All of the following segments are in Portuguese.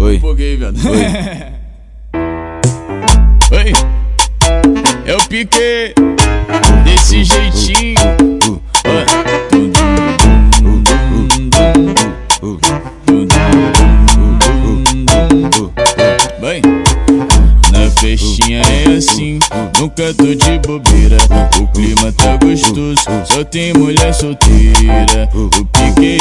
Oi. Empolguei, viado. Oi. Oi. É o pique desse jeitinho. Vai. Na festinha é assim, nunca tô de bobeira. O clima tá gostoso, só tem mulher solteira. O pique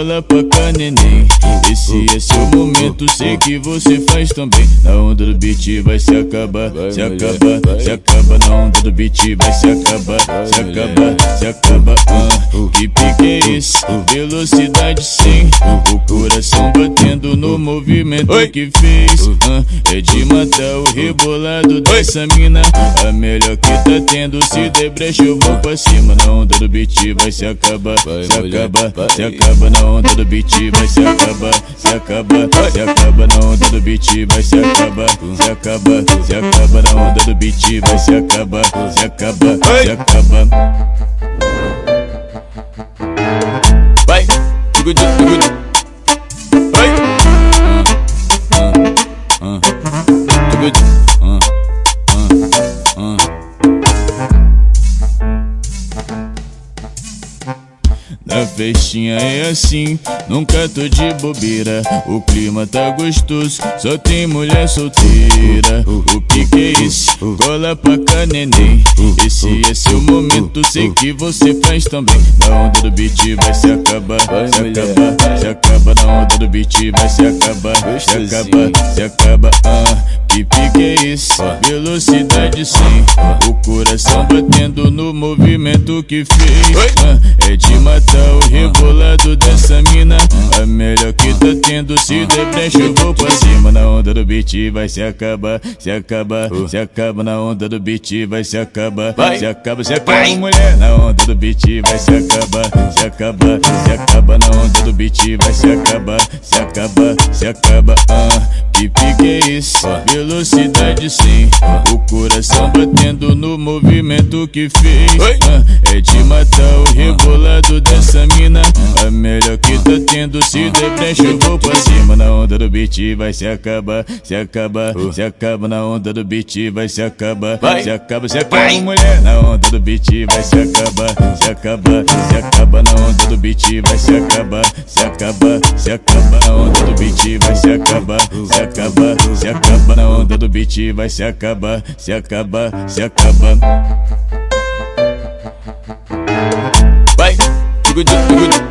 cola pra cá, neném. Esse é seu momento, sei que você faz também. Na onda do beat vai se acabar, se acabar, se acaba. Na onda do beat vai se acabar, se acabar, se acaba. Ah, que pique é esse? Velocidade movimento que fez. Ah, é de matar o rebolado dessa mina. A melhor que tá tendo, se der brecha eu vou pra cima. Na onda do beat vai se acabar, se acaba, se acaba. Na onda do beat vai se acabar, se acaba, se acaba. Na onda do beat vai se acabar, se acaba, se acaba. Na onda do beat vai se acabar, se acaba, se acaba. Vai, tudo de tudo. Na festinha é assim, nunca tô de bobeira. O clima tá gostoso, só tem mulher solteira. O que que é isso? Cola pra cá, neném. Esse é seu momento, sei que você faz também. Na onda do beat vai se acabar, se acabar, se acaba. Na onda do beat vai se acabar, se acaba, se acaba. Ah, que pique é esse? Velocidade 100. O coração batendo no movimento que fez. Ah, é de matar o rebolado dessa mina. A melhor que tá tendo, se der brecha eu vou pra cima. Na onda do beat vai se acabar, se acabar, se acaba. Na onda do beat vai se acabar, se acaba, se acaba. Mulher, na onda do beat vai se acabar, se acabar, se acaba. Na onda do beat vai se acabar, se acaba, se acaba. Ah, que esse? Velocidade 100. O coração batendo no movimento que fez. Ah, é de matar o rebolado dessa mina. A melhor que tá tendo, se der brecha eu vou onda do beat vai se acabar, se acabar, se acaba. Na onda do beat vai se acabar, se acaba, se acaba. Mulher, na onda do beat vai se acabar, se acabar, se acaba. Na onda do beat vai se acabar, se acaba, se acaba. Na onda do beat vai se acabar, se acaba, se acaba. Na onda do beat vai se acabar, se acaba, se acaba. Vai, tudo.